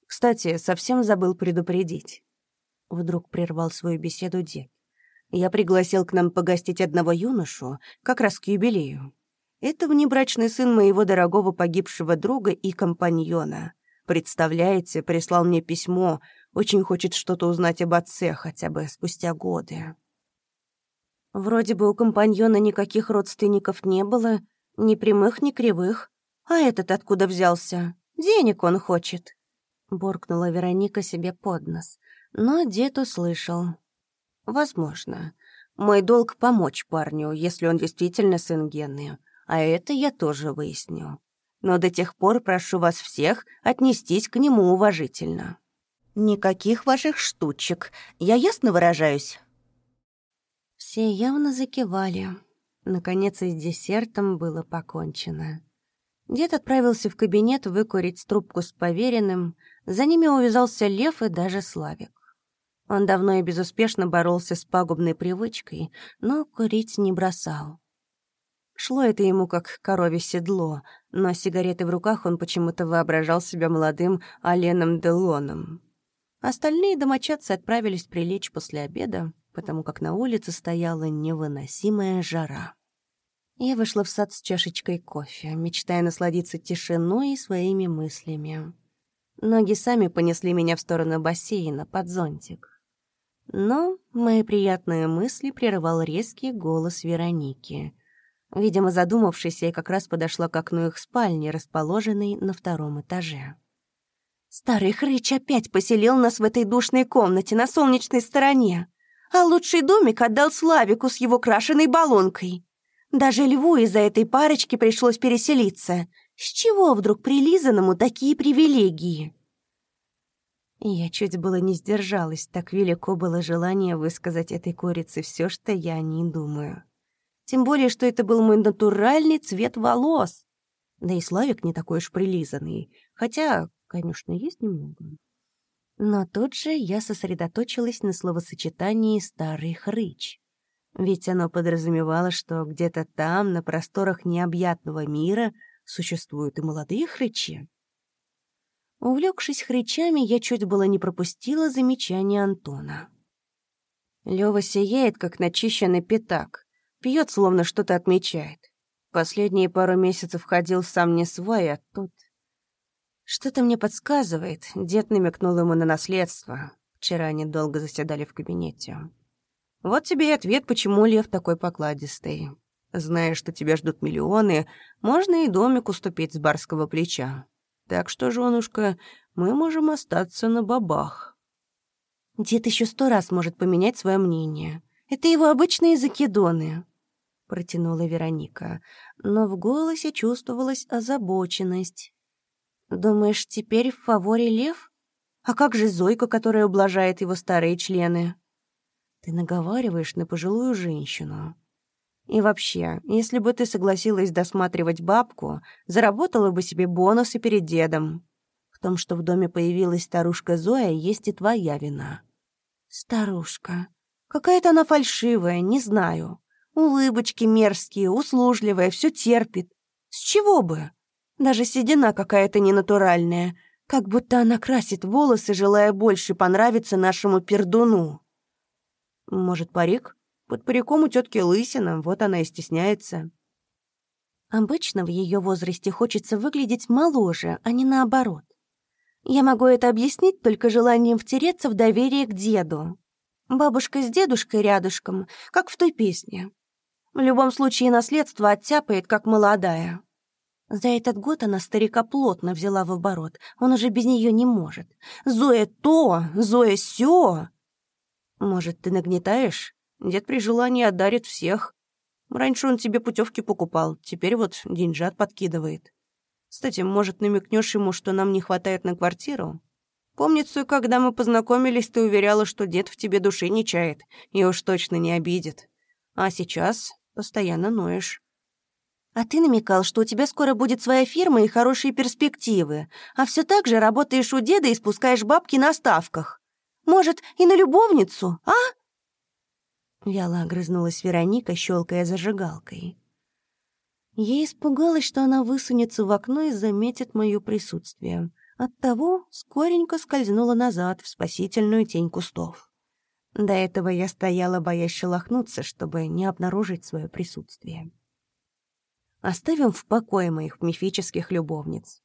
Кстати, совсем забыл предупредить. — вдруг прервал свою беседу дед. «Я пригласил к нам погостить одного юношу, как раз к юбилею. Это внебрачный сын моего дорогого погибшего друга и компаньона. Представляете, прислал мне письмо, очень хочет что-то узнать об отце, хотя бы спустя годы. Вроде бы у компаньона никаких родственников не было, ни прямых, ни кривых. А этот откуда взялся? Денег он хочет. Буркнула Вероника себе под нос. Но дед услышал. Возможно. Мой долг — помочь парню, если он действительно сын Гены. А это я тоже выясню. Но до тех пор прошу вас всех отнестись к нему уважительно. Никаких ваших штучек. Я ясно выражаюсь?» Все явно закивали. Наконец и с десертом было покончено. Дед отправился в кабинет выкурить трубку с поверенным, за ними увязался Лев и даже Славик. Он давно и безуспешно боролся с пагубной привычкой, но курить не бросал. Шло это ему как корове седло, но сигареты в руках он почему-то воображал себя молодым Аленом Делоном. Остальные домочадцы отправились прилечь после обеда, потому как на улице стояла невыносимая жара. Я вышла в сад с чашечкой кофе, мечтая насладиться тишиной и своими мыслями. Ноги сами понесли меня в сторону бассейна под зонтик. Но мои приятные мысли прерывал резкий голос Вероники. Видимо, задумавшись, я как раз подошла к окну их спальни, расположенной на втором этаже. Старый хрыч опять поселил нас в этой душной комнате на солнечной стороне, а лучший домик отдал Славику с его крашеной баллонкой. Даже льву из-за этой парочки пришлось переселиться. С чего вдруг прилизанному такие привилегии? Я чуть было не сдержалась, так велико было желание высказать этой курице все, что я о ней думаю. Тем более, что это был мой натуральный цвет волос. Да и Славик не такой уж прилизанный, хотя, конечно, есть немного. Но тут же я сосредоточилась на словосочетании «старый хрыч». Ведь оно подразумевало, что где-то там, на просторах необъятного мира, существуют и молодые хрычи. Увлекшись хрычами, я чуть было не пропустила замечание Антона. Лёва сияет, как начищенный пятак. Пьет, словно что-то отмечает. Последние пару месяцев ходил сам не свой, а тут... Что-то мне подсказывает. Дед намекнул ему на наследство. Вчера они долго заседали в кабинете. Вот тебе и ответ, почему лев такой покладистый. Зная, что тебя ждут миллионы, можно и домик уступить с барского плеча. Так что, женушка, мы можем остаться на бабах. Дед еще сто раз может поменять свое мнение. Это его обычные закидоны, — протянула Вероника, но в голосе чувствовалась озабоченность. «Думаешь, теперь в фаворе лев? А как же Зойка, которая ублажает его старые члены?» «Ты наговариваешь на пожилую женщину», и вообще, если бы ты согласилась досматривать бабку, заработала бы себе бонусы перед дедом. В том, что в доме появилась старушка Зоя, есть и твоя вина. Старушка. Какая-то она фальшивая, не знаю. Улыбочки мерзкие, услужливая, все терпит. С чего бы? Даже седина какая-то ненатуральная, как будто она красит волосы, желая больше понравиться нашему пердуну. Может, парик? Под париком у тетки лысина, вот она и стесняется. Обычно в ее возрасте хочется выглядеть моложе, а не наоборот. Я могу это объяснить только желанием втереться в доверие к деду. Бабушка с дедушкой рядышком, как в той песне. В любом случае наследство оттяпает, как молодая. За этот год она старика плотно взяла в оборот. Он уже без нее не может. Зоя то, Зоя сё. Может, ты нагнетаешь? Дед при желании одарит всех. Раньше он тебе путевки покупал, теперь вот деньжат подкидывает. Кстати, может, намекнешь ему, что нам не хватает на квартиру? Помнится, когда мы познакомились, ты уверяла, что дед в тебе души не чает и уж точно не обидит. А сейчас постоянно ноешь. А ты намекал, что у тебя скоро будет своя фирма и хорошие перспективы, а все так же работаешь у деда и спускаешь бабки на ставках. Может, и на любовницу, а? Вяло огрызнулась Вероника, щелкая зажигалкой. Я испугалась, что она высунется в окно и заметит мое присутствие. Оттого скоренько скользнула назад в спасительную тень кустов. До этого я стояла, боясь шелохнуться, чтобы не обнаружить свое присутствие. Оставим в покое моих мифических любовниц.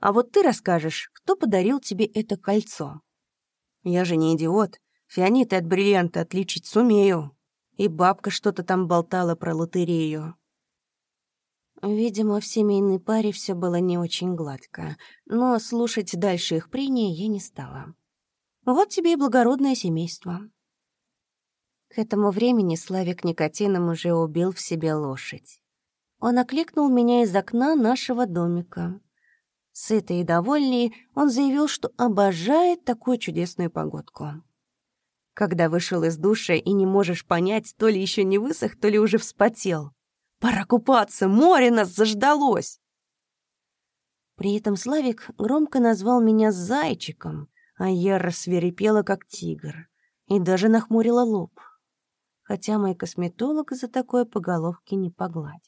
А вот ты расскажешь, кто подарил тебе это кольцо. Я же не идиот. Фианиты от бриллианта отличить сумею. И бабка что-то там болтала про лотерею. Видимо, в семейной паре все было не очень гладко, но слушать дальше их прения я не стала. Вот тебе и благородное семейство. К этому времени Славик Никотином уже убил в себе лошадь. Он окликнул меня из окна нашего домика. Сытый и довольный, он заявил, что обожает такую чудесную погодку. Когда вышел из душа и не можешь понять, то ли еще не высох, то ли уже вспотел. «Пора купаться! Море нас заждалось!» При этом Славик громко назвал меня «зайчиком», а я рассверепела, как тигр, и даже нахмурила лоб, хотя мой косметолог за такое по головке не погладит.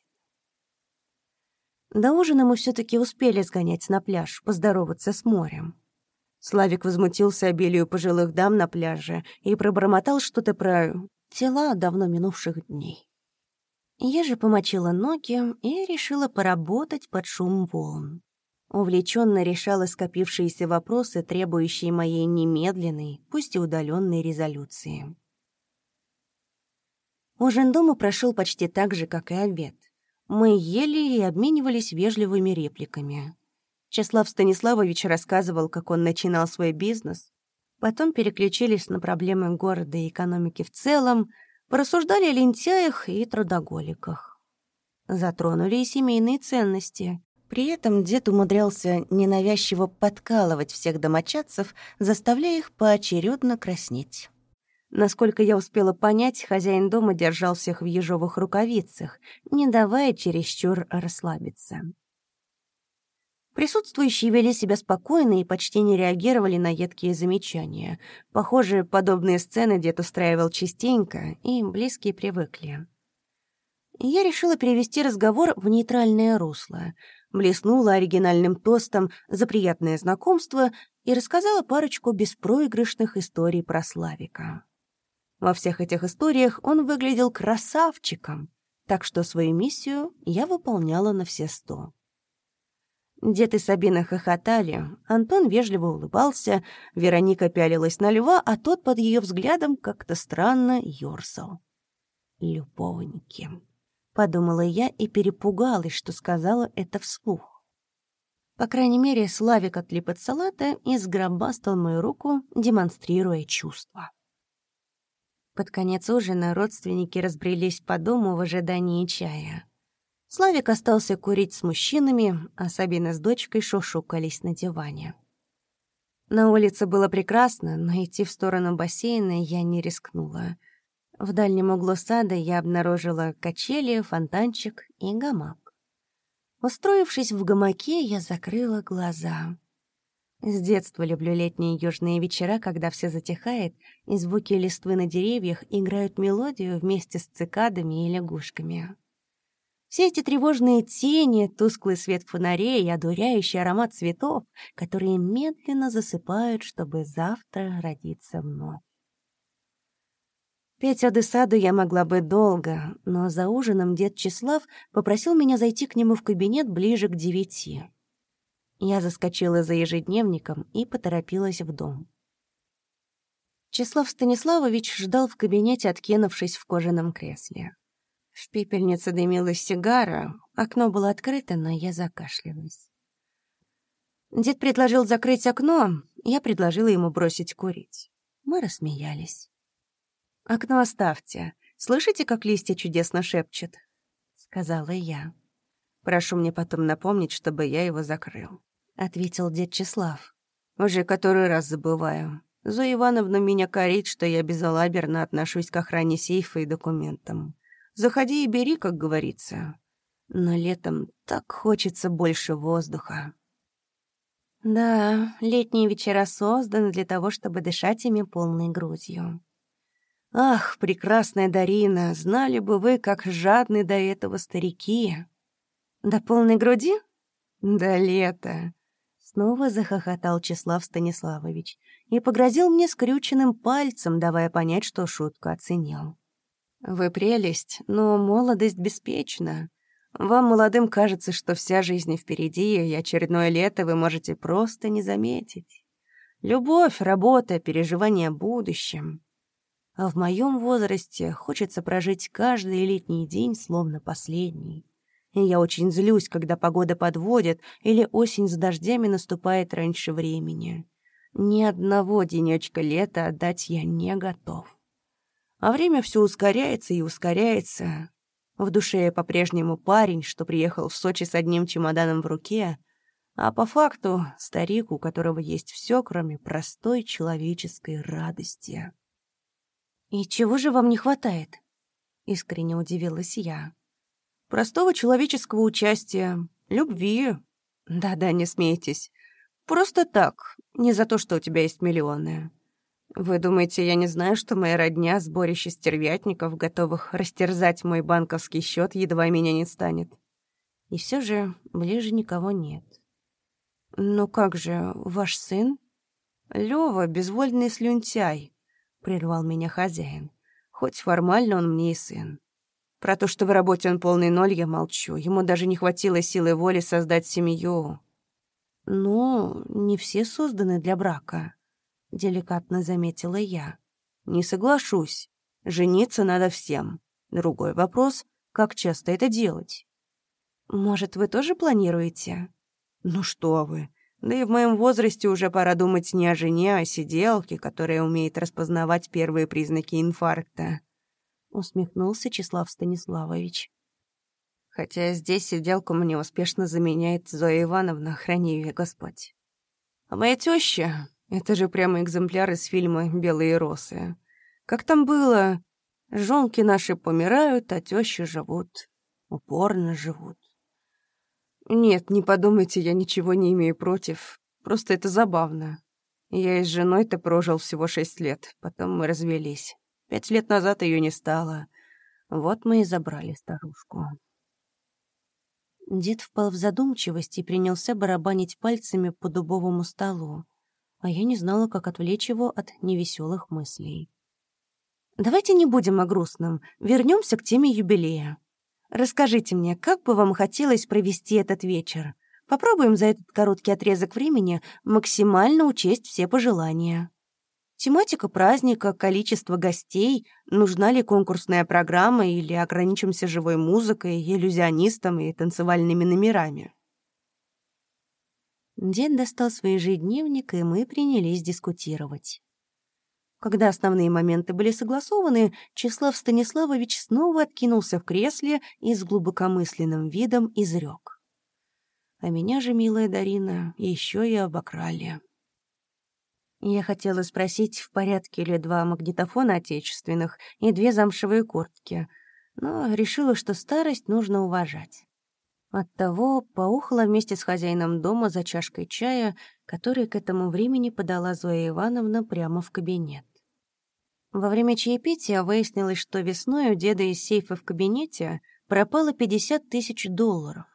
До ужина мы все таки успели сгонять на пляж, поздороваться с морем. Славик возмутился обилию пожилых дам на пляже и пробормотал что-то про тела давно минувших дней. Я же помочила ноги и решила поработать под шум волн. Увлеченно решала скопившиеся вопросы, требующие моей немедленной, пусть и удаленной резолюции. Ужин дома прошел почти так же, как и обед. Мы ели и обменивались вежливыми репликами. Чеслав Станиславович рассказывал, как он начинал свой бизнес. Потом переключились на проблемы города и экономики в целом, порассуждали о лентяях и трудоголиках. Затронули и семейные ценности. При этом дед умудрялся ненавязчиво подкалывать всех домочадцев, заставляя их поочередно краснеть. Насколько я успела понять, хозяин дома держал всех в ежовых рукавицах, не давая чересчур расслабиться. Присутствующие вели себя спокойно и почти не реагировали на едкие замечания. Похоже, подобные сцены дед устраивал частенько, и близкие привыкли. Я решила перевести разговор в нейтральное русло, блеснула оригинальным тостом за приятное знакомство и рассказала парочку беспроигрышных историй про Славика. Во всех этих историях он выглядел красавчиком, так что свою миссию я выполняла на все сто. Дед и Сабина хохотали, Антон вежливо улыбался, Вероника пялилась на льва, а тот под ее взглядом как-то странно ёрзал. «Любовники», — подумала я и перепугалась, что сказала это вслух. По крайней мере, Славик отлип от салата и сгробастал мою руку, демонстрируя чувства. Под конец ужина родственники разбрелись по дому в ожидании чая. Славик остался курить с мужчинами, а Сабина с дочкой шушукались на диване. На улице было прекрасно, но идти в сторону бассейна я не рискнула. В дальнем углу сада я обнаружила качели, фонтанчик и гамак. Устроившись в гамаке, я закрыла глаза. С детства люблю летние южные вечера, когда все затихает, и звуки листвы на деревьях играют мелодию вместе с цикадами и лягушками. Все эти тревожные тени, тусклый свет фонарей и одуряющий аромат цветов, которые медленно засыпают, чтобы завтра родиться вновь. Петь оды саду я могла бы долго, но за ужином дед Числав попросил меня зайти к нему в кабинет ближе к девяти. Я заскочила за ежедневником и поторопилась в дом. Числав Станиславович ждал в кабинете, откинувшись в кожаном кресле. В пепельнице дымилась сигара, окно было открыто, но я закашлялась. Дед предложил закрыть окно, я предложила ему бросить курить. Мы рассмеялись. «Окно оставьте. Слышите, как листья чудесно шепчут?» — сказала я. «Прошу мне потом напомнить, чтобы я его закрыл». — ответил дед Числав. «Уже который раз забываю. Зоя Ивановна меня корит, что я безалаберно отношусь к охране сейфа и документам. Заходи и бери, как говорится. Но летом так хочется больше воздуха». Да, летние вечера созданы для того, чтобы дышать ими полной грудью. Ах, прекрасная Дарина, знали бы вы, как жадны до этого старики. До полной груди? До лета. Снова захохотал Числав Станиславович и погрозил мне скрюченным пальцем, давая понять, что шутку оценил. «Вы прелесть, но молодость беспечна. Вам, молодым, кажется, что вся жизнь впереди, и очередное лето вы можете просто не заметить. Любовь, работа, переживание о будущем. А в моем возрасте хочется прожить каждый летний день словно последний. И я очень злюсь, когда погода подводит или осень с дождями наступает раньше времени. Ни одного денечка лета отдать я не готов. А время все ускоряется и ускоряется, в душе я по-прежнему парень, что приехал в Сочи с одним чемоданом в руке, а по факту старик, у которого есть все, кроме простой человеческой радости. «И чего же вам не хватает?» — искренне удивилась я. «Простого человеческого участия, любви. Да-да, не смейтесь. Просто так, не за то, что у тебя есть миллионы. Вы думаете, я не знаю, что моя родня — сборище стервятников, готовых растерзать мой банковский счет, едва меня не станет? И все же ближе никого нет. «Ну как же, ваш сын?» «Лёва — безвольный слюнтяй», — прервал меня хозяин. «Хоть формально он мне и сын. Про то, что в работе он полный ноль, я молчу. Ему даже не хватило силы воли создать семью. Ну, не все созданы для брака. — деликатно заметила я. «Не соглашусь. Жениться надо всем. Другой вопрос — как часто это делать?» «Может, вы тоже планируете?» «Ну что вы. Да и в моем возрасте уже пора думать не о жене, а о сиделке, которая умеет распознавать первые признаки инфаркта», — усмехнулся Числав Станиславович. «Хотя здесь сиделку мне успешно заменяет Зоя Ивановна, храни ее Господь. А моя теща, это же прямо экземпляр из фильма «Белые росы». Как там было? Жонки наши помирают, а тещи живут. Упорно живут. Нет, не подумайте, я ничего не имею против. Просто это забавно. Я и с женой-то прожил всего шесть лет, потом мы развелись. Пять лет назад ее не стало. Вот мы и забрали старушку. Дед впал в задумчивость и принялся барабанить пальцами по дубовому столу а я не знала, как отвлечь его от невеселых мыслей. «Давайте не будем о грустном, вернемся к теме юбилея. Расскажите мне, как бы вам хотелось провести этот вечер? Попробуем за этот короткий отрезок времени максимально учесть все пожелания. Тематика праздника, количество гостей, нужна ли конкурсная программа или ограничимся живой музыкой, иллюзионистом и танцевальными номерами. Дед достал свой ежедневник, и мы принялись дискутировать. Когда основные моменты были согласованы, Числав Станиславович снова откинулся в кресле и с глубокомысленным видом изрек. А меня же, милая Дарина, еще и обокрали. Я хотела спросить, в порядке ли два магнитофона отечественных и две замшевые куртки, но решила, что старость нужно уважать. Оттого поухала вместе с хозяином дома за чашкой чая, который к этому времени подала Зоя Ивановна прямо в кабинет. Во время чаепития выяснилось, что весной у деда из сейфа в кабинете пропало 50 тысяч долларов.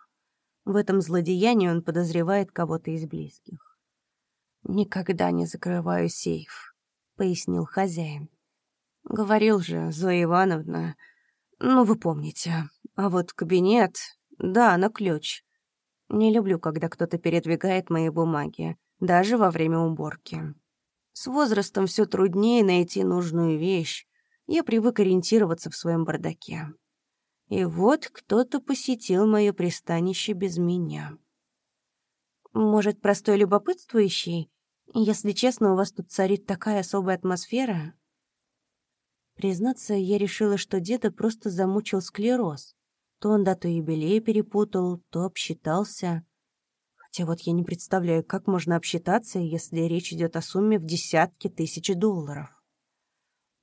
В этом злодеянии он подозревает кого-то из близких. «Никогда не закрываю сейф», — пояснил хозяин. «Говорил же, Зоя Ивановна, ну, вы помните. А вот кабинет да, на ключ. Не люблю, когда кто-то передвигает мои бумаги, даже во время уборки. С возрастом все труднее найти нужную вещь. Я привык ориентироваться в своем бардаке. И вот кто-то посетил мое пристанище без меня. Может, простой любопытствующий? Если честно, у вас тут царит такая особая атмосфера. Признаться, я решила, что деда просто замучил склероз. То он дату юбилея перепутал, то обсчитался. Хотя вот я не представляю, как можно обсчитаться, если речь идет о сумме в десятки тысяч долларов.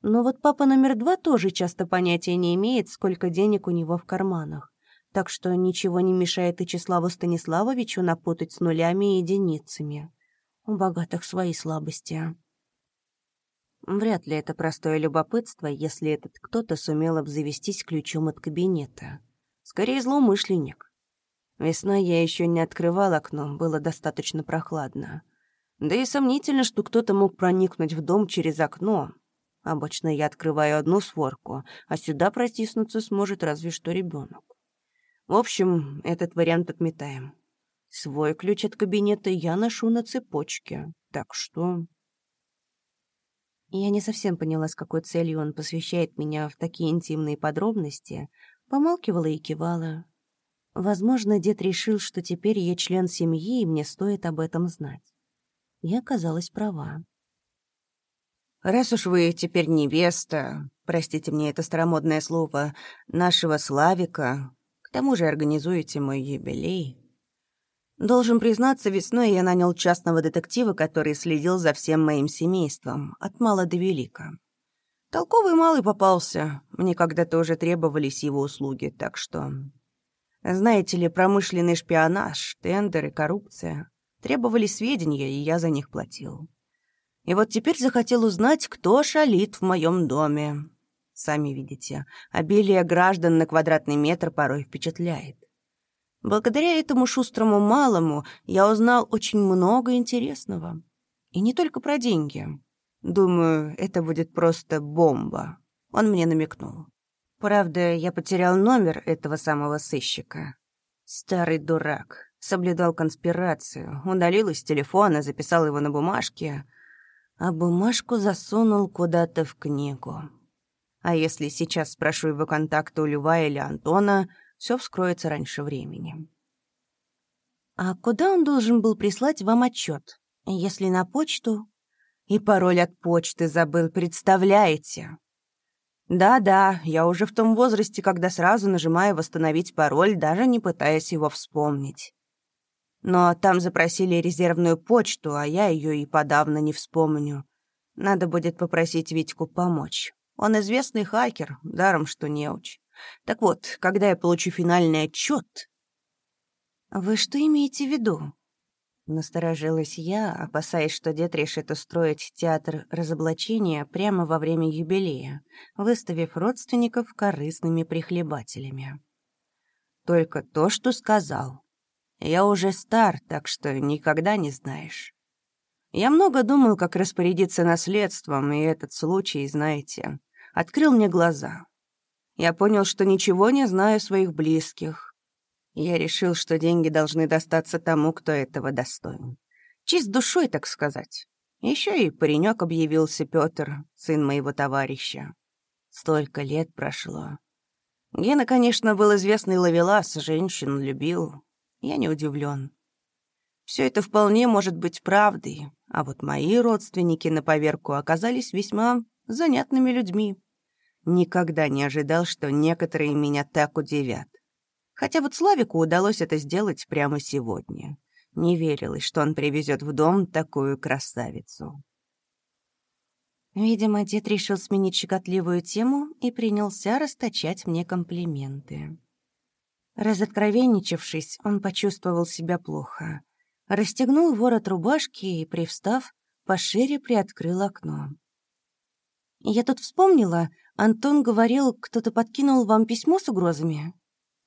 Но вот папа номер два тоже часто понятия не имеет, сколько денег у него в карманах. Так что ничего не мешает и Числаву Станиславовичу напутать с нулями и единицами. У богатых свои слабости. Вряд ли это простое любопытство, если этот кто-то сумел обзавестись ключом от кабинета. Скорее, злоумышленник. Весной я еще не открывал окно, было достаточно прохладно. Да и сомнительно, что кто-то мог проникнуть в дом через окно. Обычно я открываю одну сворку, а сюда протиснуться сможет разве что ребенок. В общем, этот вариант отметаем. Свой ключ от кабинета я ношу на цепочке, так что... Я не совсем поняла, с какой целью он посвящает меня в такие интимные подробности, помалкивала и кивала. Возможно, дед решил, что теперь я член семьи, и мне стоит об этом знать. Я оказалась права. «Раз уж вы теперь невеста, простите мне это старомодное слово, нашего Славика, к тому же организуете мой юбилей, Должен признаться, весной я нанял частного детектива, который следил за всем моим семейством, от мала до велика. Толковый малый попался. Мне когда-то уже требовались его услуги, так что... Знаете ли, промышленный шпионаж, тендеры, коррупция. Требовали сведения, и я за них платил. И вот теперь захотел узнать, кто шалит в моем доме. Сами видите, обилие граждан на квадратный метр порой впечатляет. Благодаря этому шустрому малому я узнал очень много интересного. И не только про деньги. Думаю, это будет просто бомба. Он мне намекнул. Правда, я потерял номер этого самого сыщика. Старый дурак. Соблюдал конспирацию. Удалил из телефона, записал его на бумажке. А бумажку засунул куда-то в книгу. А если сейчас спрошу его контакты у Льва или Антона — все вскроется раньше времени. А куда он должен был прислать вам отчет? Если на почту? И пароль от почты забыл, представляете? Да-да, я уже в том возрасте, когда сразу нажимаю «Восстановить пароль», даже не пытаясь его вспомнить. Но там запросили резервную почту, а я ее и подавно не вспомню. Надо будет попросить Витьку помочь. Он известный хакер, даром что неуч. Так вот, когда я получу финальный отчет. «Вы что имеете в виду?» Насторожилась я, опасаясь, что дед решит устроить театр разоблачения прямо во время юбилея, выставив родственников корыстными прихлебателями. «Только то, что сказал. Я уже стар, так что никогда не знаешь. Я много думал, как распорядиться наследством, и этот случай, знаете, открыл мне глаза. Я понял, что ничего не знаю о своих близких. Я решил, что деньги должны достаться тому, кто этого достоин. Чист душой, так сказать. Еще и паренек объявился Петр, сын моего товарища. Столько лет прошло. Гена, конечно, был известный ловелас, женщин любил. Я не удивлен. Все это вполне может быть правдой, а вот мои родственники на поверку оказались весьма занятными людьми. Никогда не ожидал, что некоторые меня так удивят. Хотя вот Славику удалось это сделать прямо сегодня. Не верилось, что он привезет в дом такую красавицу. Видимо, дед решил сменить щекотливую тему и принялся расточать мне комплименты. Разоткровенничавшись, он почувствовал себя плохо. Расстегнул ворот рубашки и, привстав, пошире приоткрыл окно. Я тут вспомнила, Антон говорил, кто-то подкинул вам письмо с угрозами.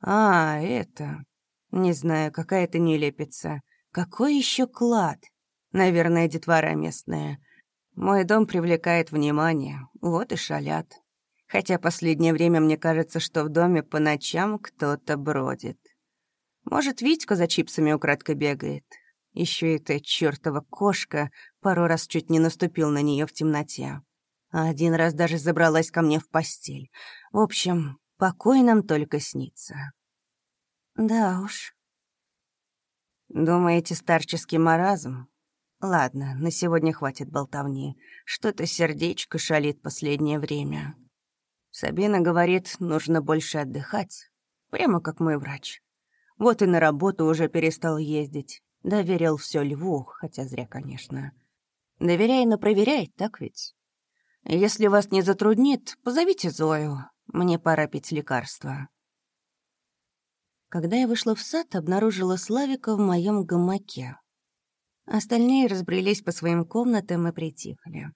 А, это... Не знаю, какая это нелепица. Какой еще клад? Наверное, детвора местная. Мой дом привлекает внимание, вот и шалят. Хотя последнее время мне кажется, что в доме по ночам кто-то бродит. Может, Витька за чипсами украдкой бегает. Еще эта чертова кошка пару раз чуть не наступил на нее в темноте а один раз даже забралась ко мне в постель. В общем, покой нам только снится. Да уж. Думаете, старческий маразм? Ладно, на сегодня хватит болтовни. Что-то сердечко шалит последнее время. Сабина говорит, нужно больше отдыхать. Прямо как мой врач. Вот и на работу уже перестал ездить. Доверил все Льву, хотя зря, конечно. Доверяй, но проверяй, так ведь? Если вас не затруднит, позовите Зою. Мне пора пить лекарства». Когда я вышла в сад, обнаружила Славика в моем гамаке. Остальные разбрелись по своим комнатам и притихли.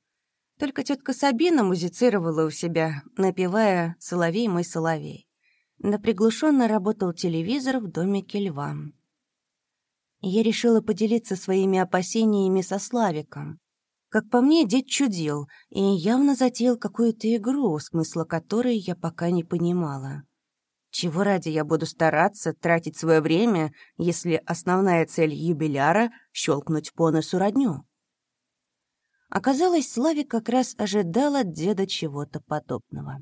Только тетка Сабина музицировала у себя, напевая «Соловей мой соловей». Да приглушенно работал телевизор в домике льва. Я решила поделиться своими опасениями со Славиком. Как по мне, дед чудил и явно затеял какую-то игру, смысла которой я пока не понимала. Чего ради я буду стараться тратить свое время, если основная цель юбиляра — щелкнуть по носу родню? Оказалось, Славик как раз ожидал от деда чего-то подобного.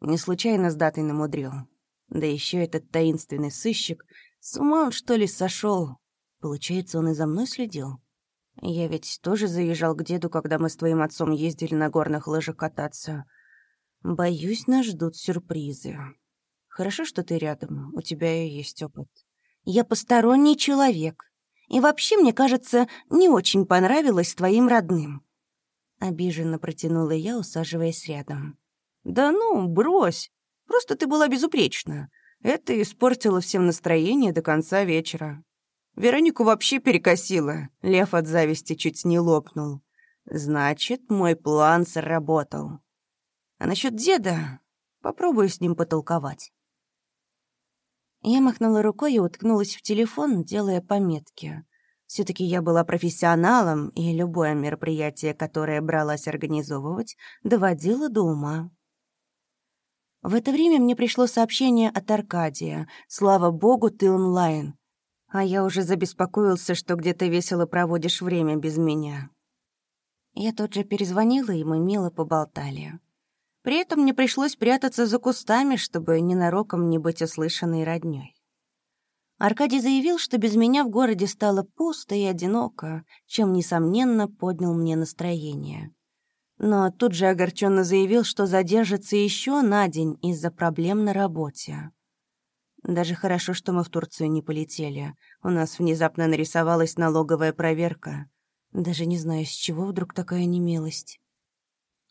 Не случайно с датой намудрил. Да еще этот таинственный сыщик. С ума он, что ли, сошел? Получается, он и за мной следил? Я ведь тоже заезжал к деду, когда мы с твоим отцом ездили на горных лыжах кататься. Боюсь, нас ждут сюрпризы. Хорошо, что ты рядом, у тебя и есть опыт. Я посторонний человек. И вообще, мне кажется, не очень понравилось твоим родным. Обиженно протянула я, усаживаясь рядом. «Да ну, брось. Просто ты была безупречна. Это испортило всем настроение до конца вечера. Веронику вообще перекосило. Лев от зависти чуть не лопнул. Значит, мой план сработал. А насчет деда попробую с ним потолковать. Я махнула рукой и уткнулась в телефон, делая пометки. все таки я была профессионалом, и любое мероприятие, которое бралась организовывать, доводила до ума. В это время мне пришло сообщение от Аркадия. «Слава богу, ты онлайн». А я уже забеспокоился, что где-то весело проводишь время без меня. Я тут же перезвонила, и мы мило поболтали. При этом мне пришлось прятаться за кустами, чтобы ненароком не быть услышанной роднёй. Аркадий заявил, что без меня в городе стало пусто и одиноко, чем, несомненно, поднял мне настроение но тут же огорченно заявил, что задержится еще на день из-за проблем на работе. Даже хорошо, что мы в Турцию не полетели. У нас внезапно нарисовалась налоговая проверка. Даже не знаю, с чего вдруг такая немилость.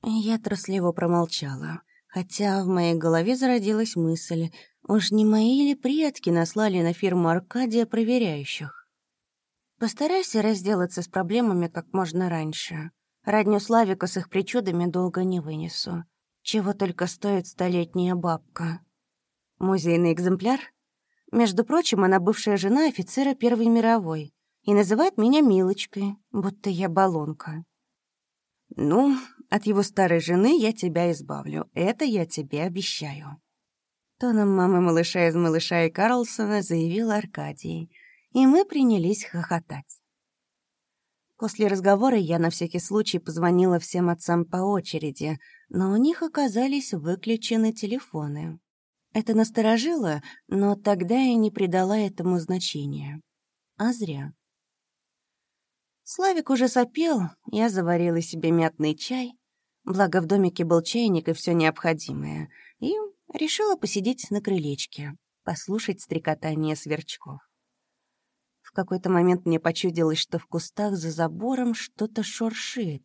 Я трусливо промолчала, хотя в моей голове зародилась мысль, уж не мои ли предки наслали на фирму Аркадия проверяющих? Постарайся разделаться с проблемами как можно раньше. Родню Славика с их причудами долго не вынесу. Чего только стоит столетняя бабка. Музейный экземпляр? Между прочим, она бывшая жена офицера Первой мировой и называет меня Милочкой, будто я баллонка. Ну, от его старой жены я тебя избавлю, это я тебе обещаю. Тоном мамы малыша из «Малыша и Карлсона» заявил Аркадий, и мы принялись хохотать. После разговора я на всякий случай позвонила всем отцам по очереди, но у них оказались выключены телефоны. Это насторожило, но тогда я не придала этому значения. А зря. Славик уже сопел, я заварила себе мятный чай, благо в домике был чайник и все необходимое, и решила посидеть на крылечке, послушать стрекотание сверчков. В какой-то момент мне почудилось, что в кустах за забором что-то шуршит.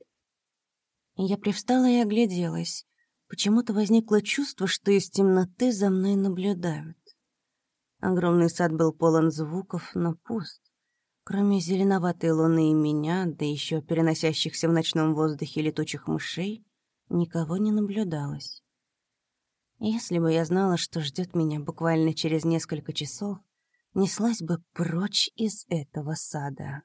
Я привстала и огляделась. Почему-то возникло чувство, что из темноты за мной наблюдают. Огромный сад был полон звуков, но пуст. Кроме зеленоватой луны и меня, да еще переносящихся в ночном воздухе летучих мышей, никого не наблюдалось. Если бы я знала, что ждет меня буквально через несколько часов, неслась бы прочь из этого сада.